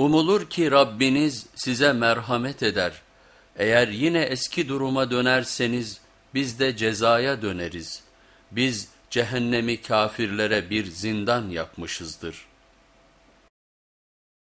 Umulur ki Rabbiniz size merhamet eder. Eğer yine eski duruma dönerseniz biz de cezaya döneriz. Biz cehennemi kafirlere bir zindan yapmışızdır.''